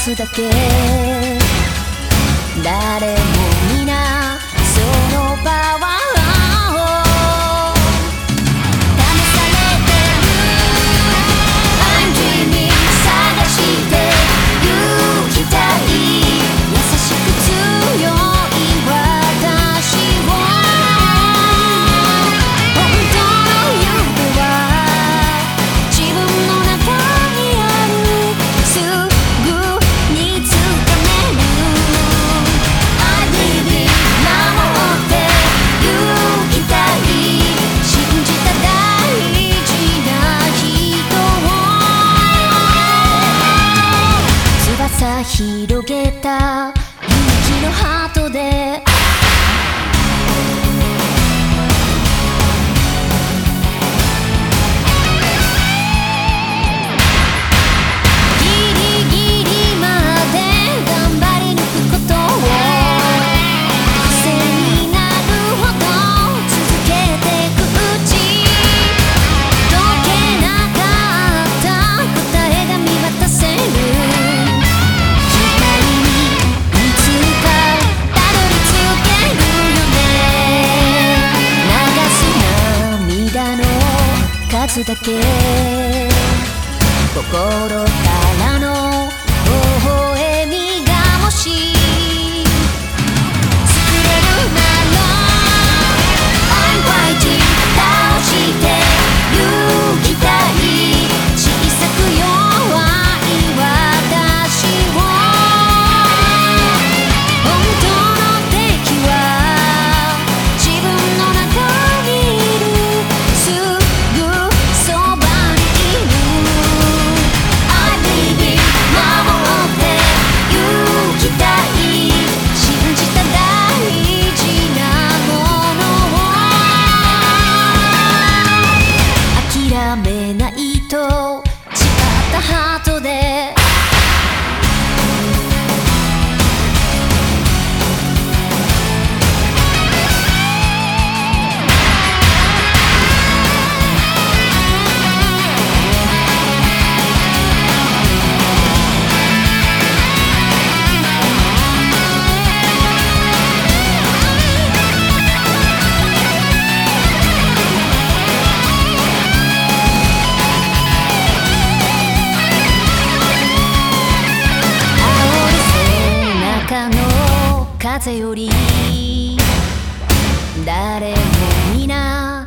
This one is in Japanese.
数だけ。誰も広げた勇気のハートですだけ。心から風より誰も皆